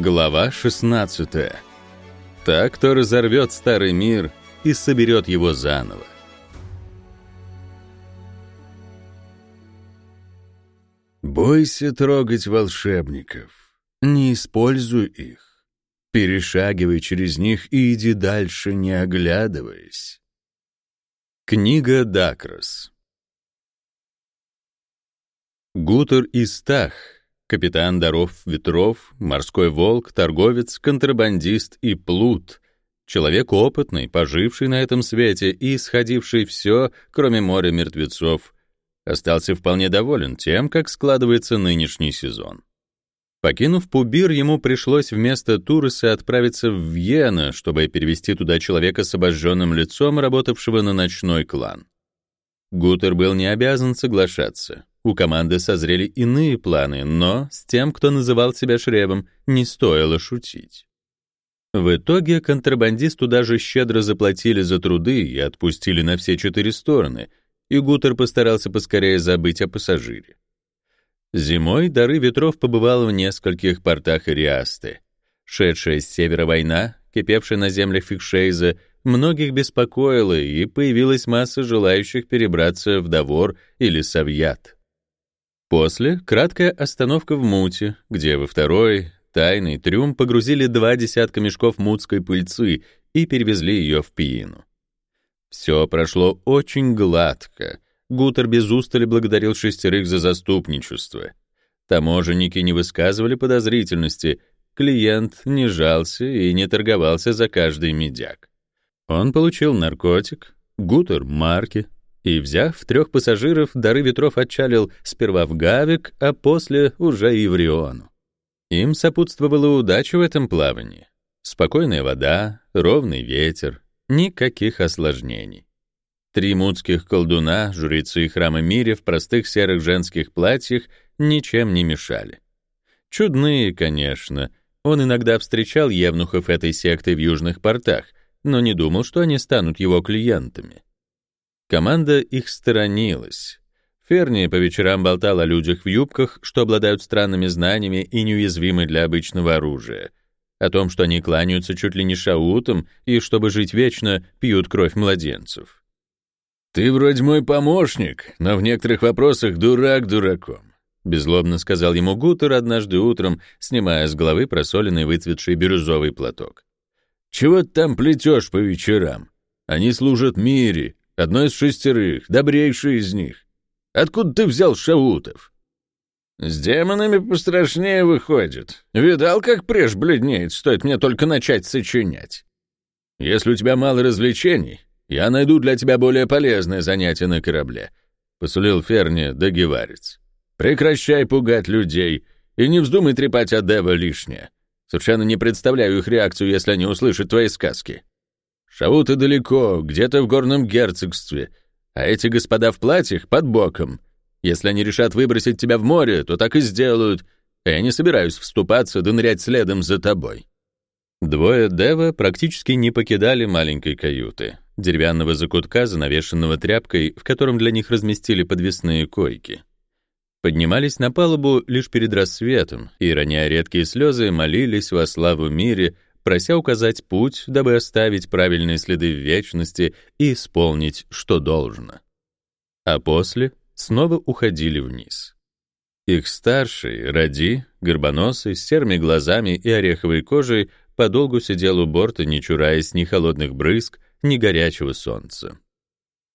Глава 16. Так, кто разорвет старый мир и соберет его заново. Бойся трогать волшебников. Не используй их. Перешагивай через них и иди дальше, не оглядываясь. Книга Дакрос. Гутер Истах капитан даров ветров, морской волк, торговец, контрабандист и плут, человек опытный, поживший на этом свете и исходивший все, кроме моря мертвецов, остался вполне доволен тем, как складывается нынешний сезон. Покинув Пубир, ему пришлось вместо Туреса отправиться в Вьена, чтобы перевести туда человека с обожженным лицом, работавшего на ночной клан. Гутер был не обязан соглашаться. У команды созрели иные планы, но с тем, кто называл себя Шребом, не стоило шутить. В итоге контрабандисту даже щедро заплатили за труды и отпустили на все четыре стороны, и Гутер постарался поскорее забыть о пассажире. Зимой дары ветров побывал в нескольких портах Ириасты. Шедшая с севера война, кипевшая на землях Фикшейза, многих беспокоила, и появилась масса желающих перебраться в Давор или Савьят. После — краткая остановка в Муте, где во второй, тайный трюм погрузили два десятка мешков мутской пыльцы и перевезли ее в Пиину. Все прошло очень гладко. Гутер без устали благодарил шестерых за заступничество. Таможенники не высказывали подозрительности, клиент не жался и не торговался за каждый медяк. Он получил наркотик, Гутер — марки, и, взяв трех пассажиров, дары ветров отчалил сперва в Гавик, а после уже и в Риону. Им сопутствовала удача в этом плавании. Спокойная вода, ровный ветер, никаких осложнений. Три мудских колдуна, жрецы храма Мире в простых серых женских платьях ничем не мешали. Чудные, конечно. Он иногда встречал евнухов этой секты в южных портах, но не думал, что они станут его клиентами. Команда их сторонилась. Ферни по вечерам болтал о людях в юбках, что обладают странными знаниями и неуязвимы для обычного оружия. О том, что они кланяются чуть ли не шаутом и, чтобы жить вечно, пьют кровь младенцев. «Ты вроде мой помощник, но в некоторых вопросах дурак дураком», беззлобно сказал ему Гутер однажды утром, снимая с головы просоленный выцветший бирюзовый платок. «Чего ты там плетешь по вечерам? Они служат мире, Одно из шестерых, добрейший из них. Откуда ты взял шаутов? С демонами пострашнее выходит. Видал, как преж бледнеет, стоит мне только начать сочинять. Если у тебя мало развлечений, я найду для тебя более полезное занятие на корабле, посулил Ферни догеварец. Прекращай пугать людей и не вздумай трепать о лишнее. Совершенно не представляю их реакцию, если они услышат твои сказки. Шауты далеко, где-то в горном герцогстве, а эти господа в платьях под боком. Если они решат выбросить тебя в море, то так и сделают, а я не собираюсь вступаться да нырять следом за тобой». Двое Дева практически не покидали маленькой каюты, деревянного закутка, занавешенного тряпкой, в котором для них разместили подвесные койки. Поднимались на палубу лишь перед рассветом и, роняя редкие слезы, молились во славу мире — прося указать путь, дабы оставить правильные следы в вечности и исполнить, что должно. А после снова уходили вниз. Их старший, Ради, горбоносый, с серыми глазами и ореховой кожей, подолгу сидел у борта, не чураясь ни холодных брызг, ни горячего солнца.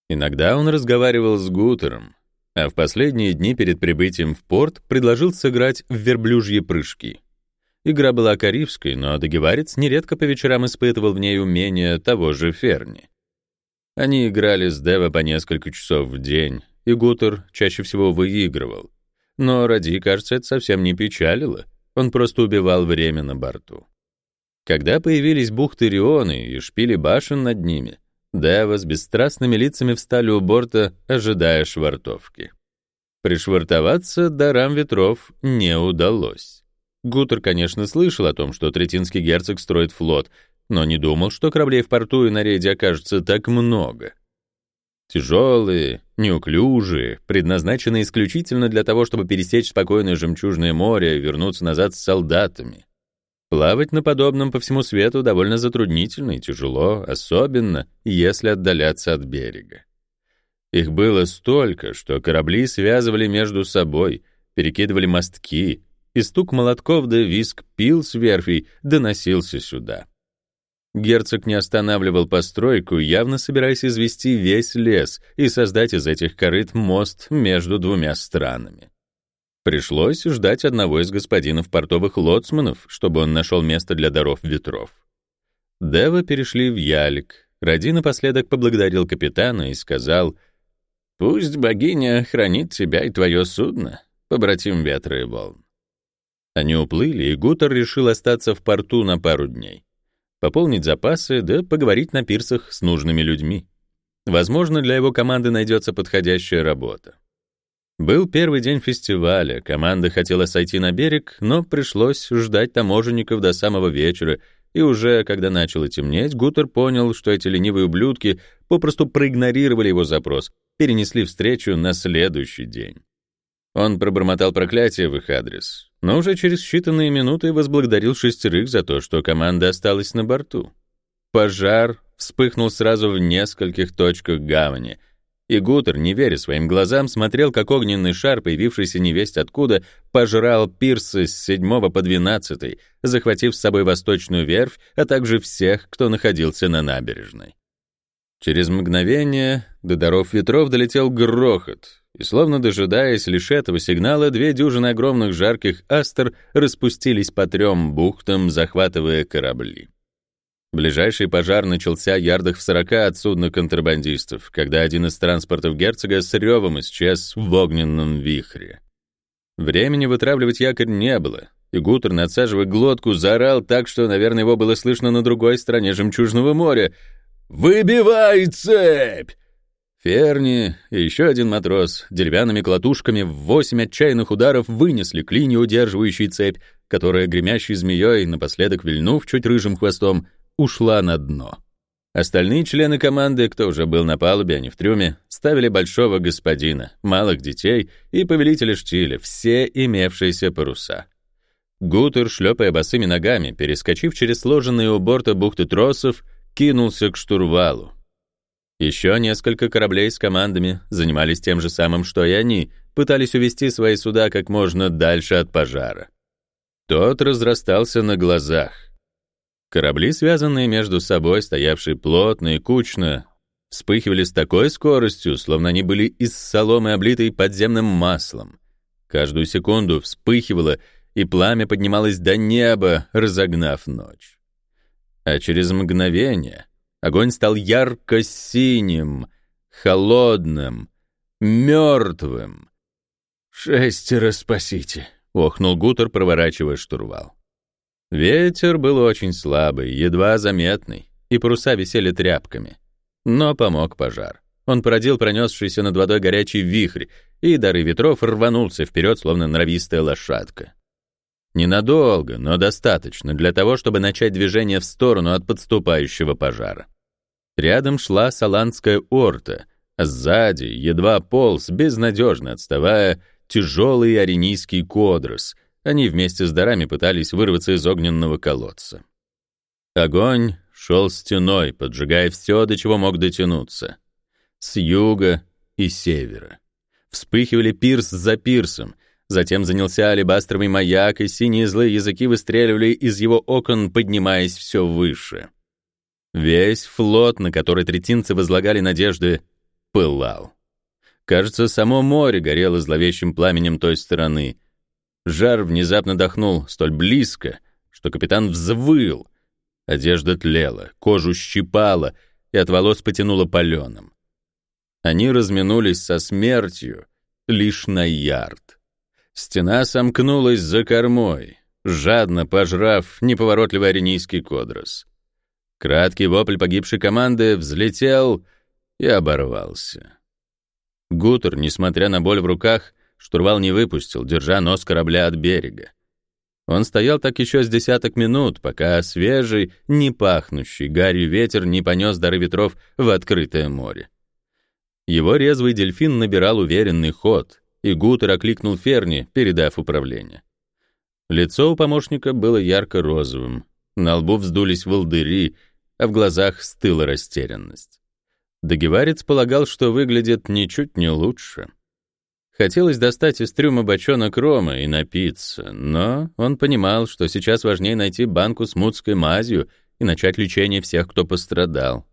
Иногда он разговаривал с Гутером, а в последние дни перед прибытием в порт предложил сыграть в верблюжьи прыжки. Игра была карибской, но Дагеварец нередко по вечерам испытывал в ней умение того же Ферни. Они играли с Дева по несколько часов в день, и Гутер чаще всего выигрывал. Но Ради, кажется, это совсем не печалило. Он просто убивал время на борту. Когда появились бухты Рионы и шпили башен над ними, Дева с бесстрастными лицами встали у борта, ожидая швартовки. Пришвартоваться дарам ветров не удалось. Гутер, конечно, слышал о том, что Третинский герцог строит флот, но не думал, что кораблей в порту и на рейде окажется так много. Тяжелые, неуклюжие, предназначенные исключительно для того, чтобы пересечь спокойное жемчужное море и вернуться назад с солдатами. Плавать на подобном по всему свету довольно затруднительно и тяжело, особенно если отдаляться от берега. Их было столько, что корабли связывали между собой, перекидывали мостки, и стук молотков да виск пил с верфей доносился сюда. Герцог не останавливал постройку, явно собираясь извести весь лес и создать из этих корыт мост между двумя странами. Пришлось ждать одного из господинов портовых лоцманов, чтобы он нашел место для даров ветров. Дева перешли в Ялик. Ради напоследок поблагодарил капитана и сказал, «Пусть богиня хранит тебя и твое судно, побратим ветра и волн». Они уплыли, и Гутер решил остаться в порту на пару дней. Пополнить запасы, да поговорить на пирсах с нужными людьми. Возможно, для его команды найдется подходящая работа. Был первый день фестиваля, команда хотела сойти на берег, но пришлось ждать таможенников до самого вечера, и уже когда начало темнеть, Гутер понял, что эти ленивые ублюдки попросту проигнорировали его запрос, перенесли встречу на следующий день. Он пробормотал проклятие в их адрес, но уже через считанные минуты возблагодарил шестерых за то, что команда осталась на борту. Пожар вспыхнул сразу в нескольких точках гавани — и Гутер, не веря своим глазам, смотрел, как огненный шар, появившийся невесть откуда, пожрал пирсы с 7 по 12, захватив с собой восточную верфь, а также всех, кто находился на набережной. Через мгновение до даров ветров долетел грохот, и, словно дожидаясь лишь этого сигнала, две дюжины огромных жарких астер распустились по трем бухтам, захватывая корабли. Ближайший пожар начался ярдах в сорока от судна контрабандистов, когда один из транспортов герцога с ревом исчез в огненном вихре. Времени вытравливать якорь не было, и Гутер, надсаживая глотку, заорал так, что, наверное, его было слышно на другой стороне Жемчужного моря. «Выбивай цепь!» Ферни и еще один матрос деревянными клатушками в восемь отчаянных ударов вынесли клинью, удерживающей цепь, которая, гремящей змеей, напоследок вильнув чуть рыжим хвостом, ушла на дно. Остальные члены команды, кто уже был на палубе, а не в трюме, ставили большого господина, малых детей и повелителя штиля, все имевшиеся паруса. Гутер, шлепая босыми ногами, перескочив через сложенные у борта бухты тросов, кинулся к штурвалу. Еще несколько кораблей с командами занимались тем же самым, что и они, пытались увести свои суда как можно дальше от пожара. Тот разрастался на глазах. Корабли, связанные между собой, стоявшие плотно и кучно, вспыхивали с такой скоростью, словно они были из соломы, облитой подземным маслом. Каждую секунду вспыхивало, и пламя поднималось до неба, разогнав ночь. А через мгновение огонь стал ярко-синим, холодным, мертвым. «Шестеро спасите!» — охнул Гутер, проворачивая штурвал. Ветер был очень слабый, едва заметный, и паруса висели тряпками. Но помог пожар. Он породил пронесшийся над водой горячий вихрь, и дары ветров рванулся вперед, словно норовистая лошадка. Ненадолго, но достаточно для того, чтобы начать движение в сторону от подступающего пожара. Рядом шла саландская орта, а сзади, едва полз, безнадежно отставая, тяжелый аренийский кодрос — они вместе с дарами пытались вырваться из огненного колодца. Огонь шел стеной, поджигая все, до чего мог дотянуться. С юга и севера. Вспыхивали пирс за пирсом, затем занялся алебастровый маяк, и синие злые языки выстреливали из его окон, поднимаясь все выше. Весь флот, на который третинцы возлагали надежды, пылал. Кажется, само море горело зловещим пламенем той стороны, Жар внезапно дохнул столь близко, что капитан взвыл. Одежда тлела, кожу щипала и от волос потянуло паленым. Они разминулись со смертью лишь на ярд. Стена сомкнулась за кормой, жадно пожрав неповоротливый аренийский кодрос. Краткий вопль погибшей команды взлетел и оборвался. Гутер, несмотря на боль в руках, Штурвал не выпустил, держа нос корабля от берега. Он стоял так еще с десяток минут, пока свежий, не пахнущий гарью ветер не понес дары ветров в открытое море. Его резвый дельфин набирал уверенный ход, и Гутер окликнул Ферни, передав управление. Лицо у помощника было ярко-розовым, на лбу вздулись волдыри, а в глазах стыла растерянность. Догеварец полагал, что выглядит ничуть не лучше. Хотелось достать из трюма бочонок рома и напиться, но он понимал, что сейчас важнее найти банку с мутской мазью и начать лечение всех, кто пострадал.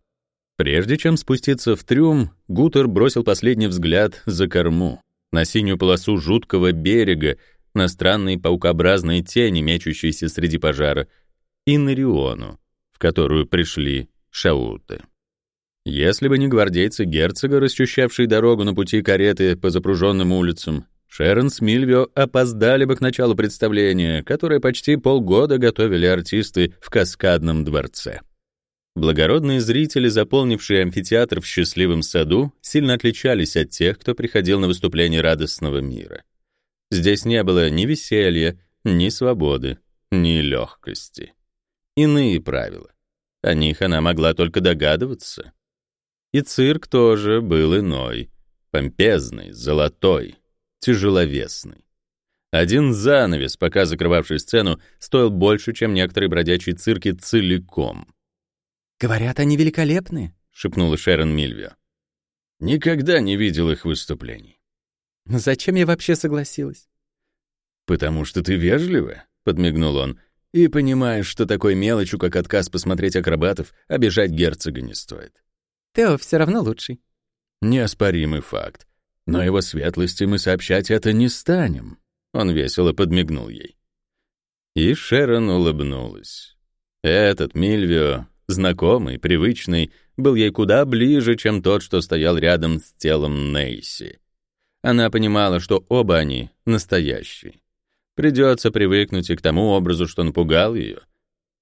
Прежде чем спуститься в трюм, Гутер бросил последний взгляд за корму, на синюю полосу жуткого берега, на странные паукообразные тени, мечущиеся среди пожара, и на Риону, которую пришли шауты. Если бы не гвардейцы герцога, расчищавшие дорогу на пути кареты по запруженным улицам, Шерон с Мильвио опоздали бы к началу представления, которое почти полгода готовили артисты в Каскадном дворце. Благородные зрители, заполнившие амфитеатр в счастливом саду, сильно отличались от тех, кто приходил на выступление радостного мира. Здесь не было ни веселья, ни свободы, ни легкости. Иные правила. О них она могла только догадываться. И цирк тоже был иной, помпезный, золотой, тяжеловесный. Один занавес, пока закрывавший сцену, стоил больше, чем некоторые бродячие цирки целиком. «Говорят, они великолепны», — шепнула Шерон Мильвио. «Никогда не видел их выступлений». «Зачем я вообще согласилась?» «Потому что ты вежлива», — подмигнул он, «и понимаешь, что такой мелочью, как отказ посмотреть акробатов, обижать герцога не стоит». Тео все равно лучший. Неоспоримый факт. Но его светлости мы сообщать это не станем. Он весело подмигнул ей. И Шерон улыбнулась. Этот Мильвио, знакомый, привычный, был ей куда ближе, чем тот, что стоял рядом с телом Нейси. Она понимала, что оба они настоящие. Придется привыкнуть и к тому образу, что напугал ее.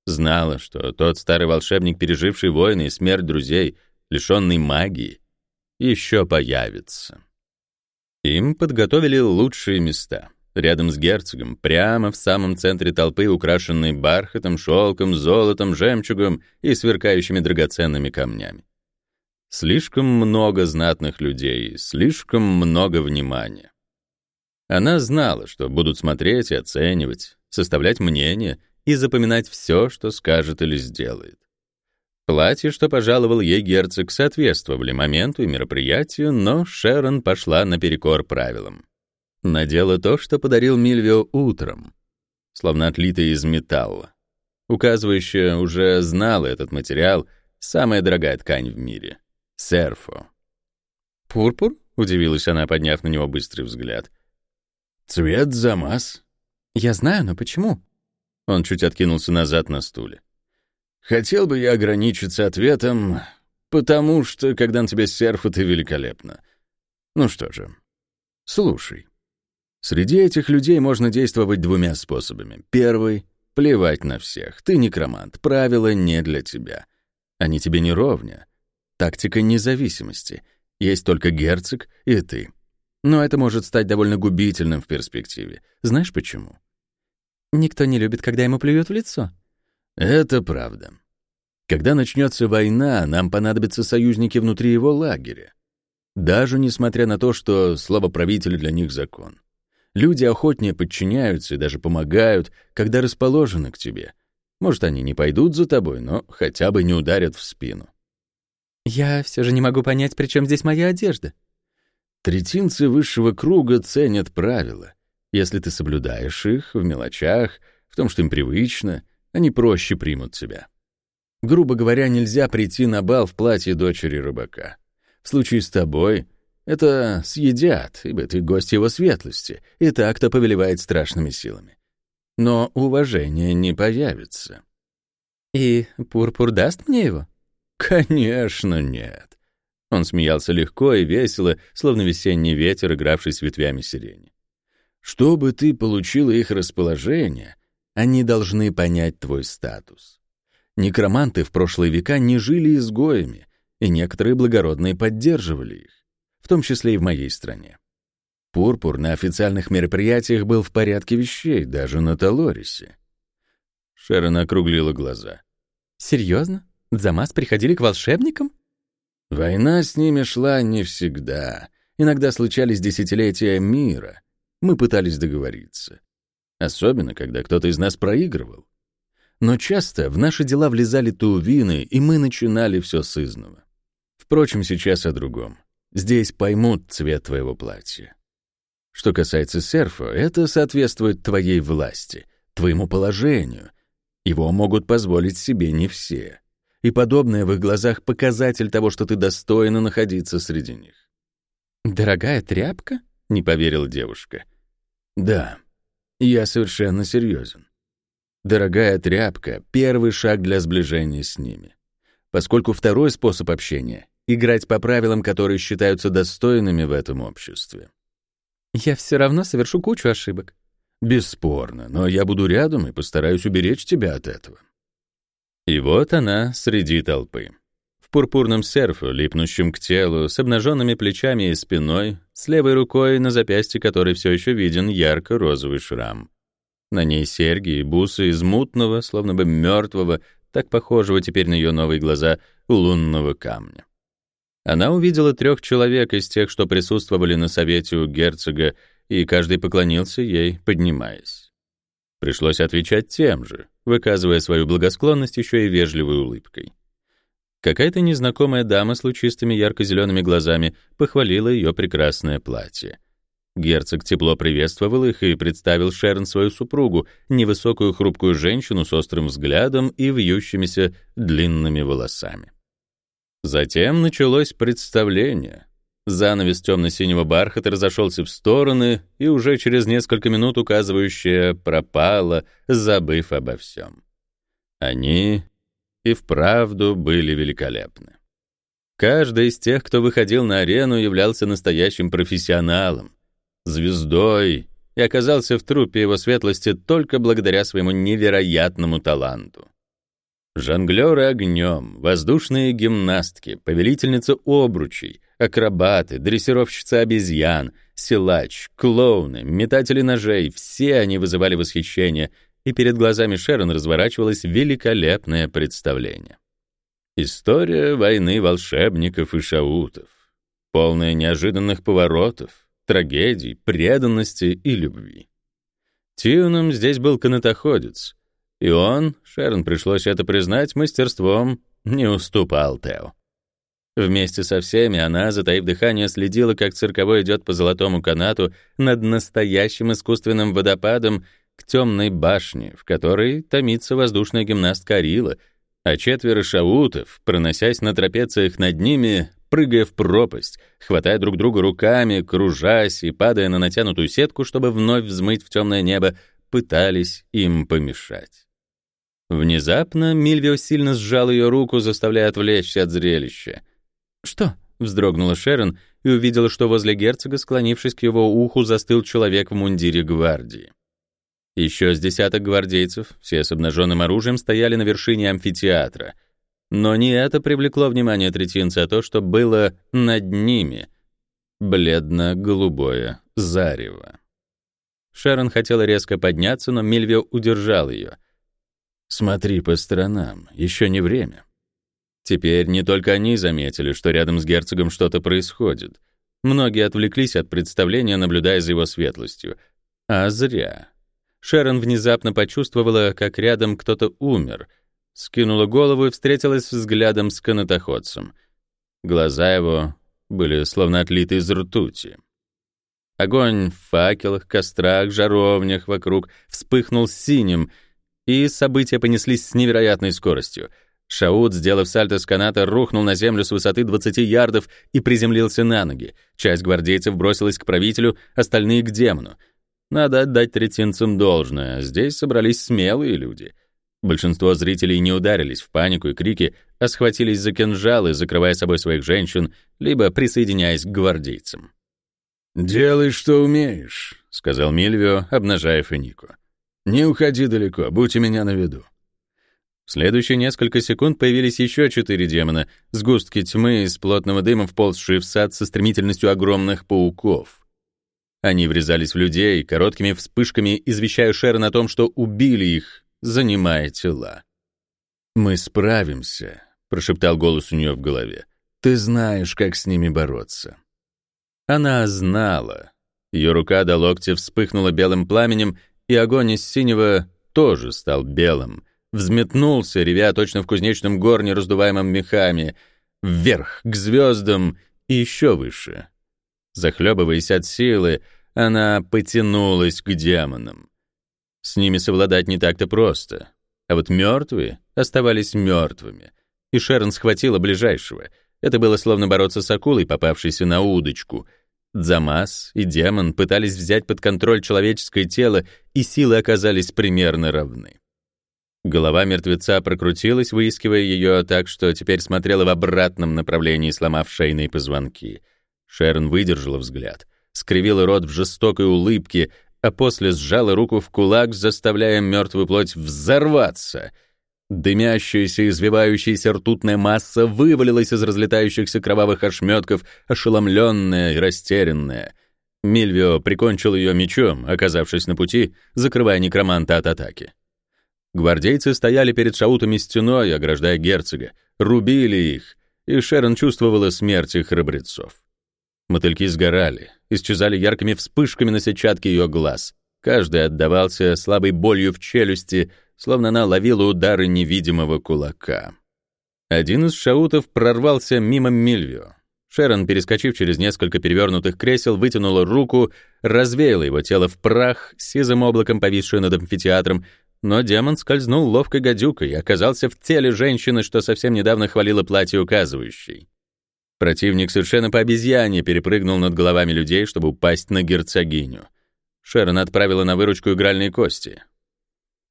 Знала, что тот старый волшебник, переживший войны и смерть друзей, лишенный магии, еще появится. Им подготовили лучшие места. Рядом с герцогом, прямо в самом центре толпы, украшенной бархатом, шелком, золотом, жемчугом и сверкающими драгоценными камнями. Слишком много знатных людей, слишком много внимания. Она знала, что будут смотреть и оценивать, составлять мнение и запоминать все, что скажет или сделает. Платье, что пожаловал ей герцог, соответствовали моменту и мероприятию, но Шерон пошла наперекор правилам. Надела то, что подарил Мильвио утром, словно отлитое из металла. Указывающая уже знала этот материал, самая дорогая ткань в мире — серфо. «Пурпур?» — удивилась она, подняв на него быстрый взгляд. «Цвет замаз». «Я знаю, но почему?» Он чуть откинулся назад на стуле. Хотел бы я ограничиться ответом, потому что, когда на тебя серфы, ты великолепно. Ну что же, слушай. Среди этих людей можно действовать двумя способами. Первый — плевать на всех. Ты некромант, правила не для тебя. Они тебе не ровня. Тактика независимости. Есть только герцог и ты. Но это может стать довольно губительным в перспективе. Знаешь почему? Никто не любит, когда ему плюют в лицо. Это правда. Когда начнется война, нам понадобятся союзники внутри его лагеря. Даже несмотря на то, что слово правителя для них закон. Люди охотнее подчиняются и даже помогают, когда расположены к тебе. Может, они не пойдут за тобой, но хотя бы не ударят в спину. Я все же не могу понять, при чем здесь моя одежда. Третинцы высшего круга ценят правила. Если ты соблюдаешь их в мелочах, в том, что им привычно, они проще примут тебя. Грубо говоря, нельзя прийти на бал в платье дочери рыбака. В случае с тобой это съедят, ибо ты гость его светлости, и так-то повелевает страшными силами. Но уважение не появится. И Пурпур даст мне его? Конечно, нет. Он смеялся легко и весело, словно весенний ветер, игравший с ветвями сирени. Чтобы ты получила их расположение, они должны понять твой статус. Некроманты в прошлые века не жили изгоями, и некоторые благородные поддерживали их, в том числе и в моей стране. Пурпур на официальных мероприятиях был в порядке вещей, даже на Талорисе. Шерон округлила глаза. «Серьезно? Дзамас приходили к волшебникам?» «Война с ними шла не всегда. Иногда случались десятилетия мира. Мы пытались договориться. особенно когда кто-то из нас проигрывал. Но часто в наши дела влезали тувины, и мы начинали все с изного. Впрочем, сейчас о другом. Здесь поймут цвет твоего платья. Что касается серфа, это соответствует твоей власти, твоему положению. Его могут позволить себе не все. И подобное в их глазах показатель того, что ты достойна находиться среди них. «Дорогая тряпка?» — не поверила девушка. «Да, я совершенно серьезен. Дорогая тряпка — первый шаг для сближения с ними. Поскольку второй способ общения — играть по правилам, которые считаются достойными в этом обществе. Я все равно совершу кучу ошибок. Бесспорно, но я буду рядом и постараюсь уберечь тебя от этого. И вот она среди толпы. В пурпурном серфе, липнущем к телу, с обнаженными плечами и спиной, с левой рукой, на запястье которой все еще виден ярко-розовый шрам. На ней серьги и бусы из мутного, словно бы мертвого, так похожего теперь на ее новые глаза, лунного камня. Она увидела трех человек из тех, что присутствовали на совете у герцога, и каждый поклонился ей, поднимаясь. Пришлось отвечать тем же, выказывая свою благосклонность еще и вежливой улыбкой. Какая-то незнакомая дама с лучистыми ярко-зелеными глазами похвалила ее прекрасное платье. Герцог тепло приветствовал их и представил Шерон свою супругу, невысокую хрупкую женщину с острым взглядом и вьющимися длинными волосами. Затем началось представление. Занавес темно-синего бархата разошелся в стороны, и уже через несколько минут указывающая пропала, забыв обо всем. Они и вправду были великолепны. Каждый из тех, кто выходил на арену, являлся настоящим профессионалом, звездой и оказался в трупе его светлости только благодаря своему невероятному таланту. Жонглеры огнем, воздушные гимнастки, повелительница обручей, акробаты, дрессировщицы обезьян, силач, клоуны, метатели ножей — все они вызывали восхищение, и перед глазами Шерон разворачивалось великолепное представление. История войны волшебников и шаутов, полная неожиданных поворотов, трагедий, преданности и любви. Тиуном здесь был канатоходец, и он, Шерон пришлось это признать, мастерством не уступал Тео. Вместе со всеми она, затаив дыхание, следила, как цирковой идет по золотому канату над настоящим искусственным водопадом к темной башне, в которой томится воздушная гимнастка Арила, а четверо шаутов, проносясь на трапециях над ними, прыгая в пропасть, хватая друг друга руками, кружась и падая на натянутую сетку, чтобы вновь взмыть в темное небо, пытались им помешать. Внезапно Мильвио сильно сжал ее руку, заставляя отвлечься от зрелища. «Что?» — вздрогнула Шерон и увидела, что возле герцога, склонившись к его уху, застыл человек в мундире гвардии. Еще с десяток гвардейцев, все с обнаженным оружием, стояли на вершине амфитеатра. Но не это привлекло внимание третинца, а то, что было над ними — бледно-голубое зарево. Шерон хотела резко подняться, но Мильвио удержал ее — Смотри по сторонам, еще не время. Теперь не только они заметили, что рядом с герцогом что-то происходит. Многие отвлеклись от представления, наблюдая за его светлостью. А зря. Шерон внезапно почувствовала, как рядом кто-то умер, скинула голову и встретилась взглядом с канатоходцем. Глаза его были словно отлиты из ртути. Огонь в факелах, кострах, жаровнях вокруг вспыхнул синим — и события понеслись с невероятной скоростью. Шаут, сделав сальто с каната, рухнул на землю с высоты 20 ярдов и приземлился на ноги. Часть гвардейцев бросилась к правителю, остальные — к демону. Надо отдать третинцам должное, здесь собрались смелые люди. Большинство зрителей не ударились в панику и крики, а схватились за кинжалы, закрывая собой своих женщин, либо присоединяясь к гвардейцам. «Делай, что умеешь», — сказал Мильвио, обнажая Фенику. «Не уходи далеко, будь у меня на виду». В следующие несколько секунд появились еще четыре демона, сгустки тьмы из плотного дыма вползшие в сад со стремительностью огромных пауков. Они врезались в людей, короткими вспышками извещая Шерон о том, что убили их, занимая тела. «Мы справимся», — прошептал голос у нее в голове. «Ты знаешь, как с ними бороться». Она знала. Ее рука до локтя вспыхнула белым пламенем, и огонь из синего тоже стал белым. Взметнулся, ревя точно в кузнечном горне, раздуваемом мехами, вверх, к звездам и еще выше. Захлебываясь от силы, она потянулась к демонам. С ними совладать не так-то просто. А вот мертвые оставались мертвыми. И Шерон схватила ближайшего. Это было словно бороться с акулой, попавшейся на удочку. Дзамас и демон пытались взять под контроль человеческое тело, и силы оказались примерно равны. Голова мертвеца прокрутилась, выискивая ее так, что теперь смотрела в обратном направлении, сломав шейные позвонки. Шерон выдержала взгляд, скривила рот в жестокой улыбке, а после сжала руку в кулак, заставляя мертвую плоть взорваться. Дымящаяся, извивающаяся ртутная масса вывалилась из разлетающихся кровавых ошметков, ошеломленная и растерянная. Мильвио прикончил ее мечом, оказавшись на пути, закрывая некроманта от атаки. Гвардейцы стояли перед шаутами стеной, ограждая герцога, рубили их, и Шерон чувствовала смерть их храбрецов. Мотыльки сгорали, исчезали яркими вспышками на сетчатке ее глаз. Каждый отдавался слабой болью в челюсти, словно она ловила удары невидимого кулака. Один из шаутов прорвался мимо Мильвио. Шерон, перескочив через несколько перевернутых кресел, вытянула руку, развеяла его тело в прах, сизым облаком повисшее над амфитеатром, но демон скользнул ловкой гадюкой и оказался в теле женщины, что совсем недавно хвалила платье указывающей. Противник совершенно по обезьяне перепрыгнул над головами людей, чтобы упасть на герцогиню. Шерон отправила на выручку игральные кости.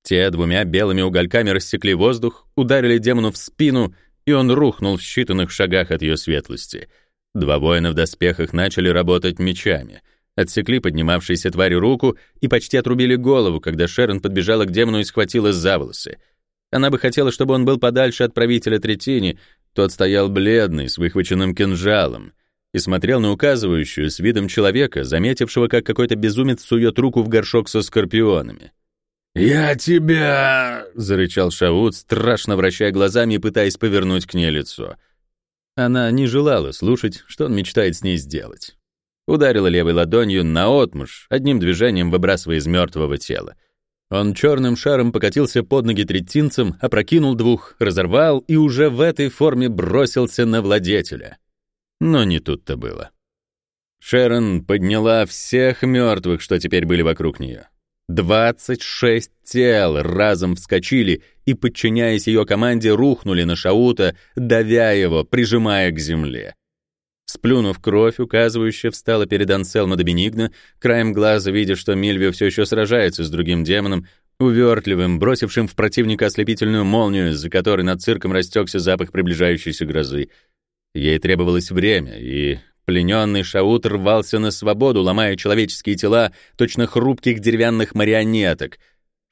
Те двумя белыми угольками рассекли воздух, ударили демону в спину, и он рухнул в считанных шагах от ее светлости. Два воина в доспехах начали работать мечами, отсекли поднимавшейся твари руку и почти отрубили голову, когда Шерон подбежала к демону и схватила за волосы. Она бы хотела, чтобы он был подальше от правителя Третини, тот стоял бледный, с выхваченным кинжалом, и смотрел на указывающую с видом человека, заметившего, как какой-то безумец сует руку в горшок со скорпионами. «Я тебя...» — зарычал Шаут, страшно вращая глазами и пытаясь повернуть к ней лицо. Она не желала слушать, что он мечтает с ней сделать. Ударила левой ладонью наотмашь, одним движением выбрасывая из мертвого тела. Он черным шаром покатился под ноги третинцам, опрокинул двух, разорвал и уже в этой форме бросился на владетеля. Но не тут-то было. Шерон подняла всех мертвых, что теперь были вокруг нее. Двадцать шесть тел разом вскочили и, подчиняясь ее команде, рухнули на Шаута, давя его, прижимая к земле. Сплюнув кровь, указывающая встала перед Анселмо Доминигно, краем глаза видя, что Мильвио все еще сражается с другим демоном, увертливым, бросившим в противника ослепительную молнию, за которой над цирком растекся запах приближающейся грозы. Ей требовалось время, и плененный Шаут рвался на свободу, ломая человеческие тела, точно хрупких деревянных марионеток.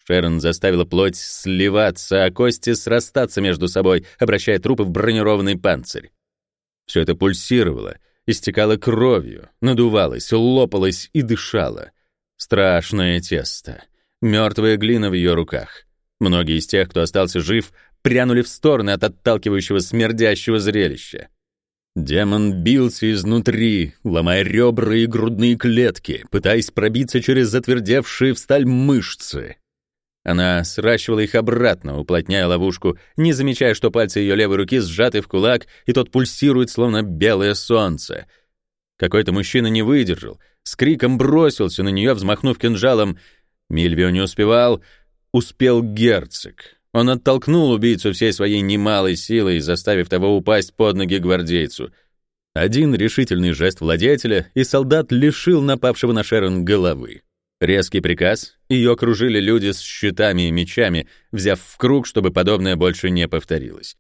Шерон заставила плоть сливаться, а кости срастаться между собой, обращая трупы в бронированный панцирь. Все это пульсировало, истекало кровью, надувалось, лопалось и дышало. Страшное тесто. Мертвая глина в ее руках. Многие из тех, кто остался жив, прянули в стороны от отталкивающего смердящего зрелища. Демон бился изнутри, ломая ребра и грудные клетки, пытаясь пробиться через затвердевшие в сталь мышцы. Она сращивала их обратно, уплотняя ловушку, не замечая, что пальцы ее левой руки сжаты в кулак, и тот пульсирует, словно белое солнце. Какой-то мужчина не выдержал, с криком бросился на нее, взмахнув кинжалом. Мильвио не успевал, успел герцог. Он оттолкнул убийцу всей своей немалой силой, заставив того упасть под ноги гвардейцу. Один решительный жест владетеля, и солдат лишил напавшего на Шерон головы. Резкий приказ, ее окружили люди с щитами и мечами, взяв в круг, чтобы подобное больше не повторилось.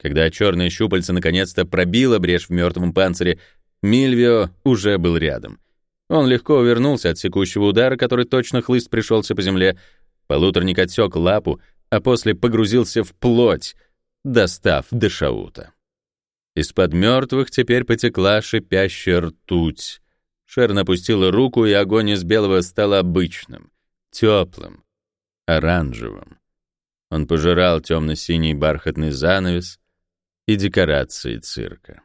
Когда черное щупальце наконец-то пробило брешь в мертвом панцире, Мильвио уже был рядом. Он легко увернулся от секущего удара, который точно хлыст пришелся по земле. Полуторник отсек лапу, а после погрузился в плоть, достав до шаута. Из-под мертвых теперь потекла шипящая ртуть. Шерн опустила руку, и огонь из белого стал обычным, теплым, оранжевым. Он пожирал темно-синий бархатный занавес и декорации цирка.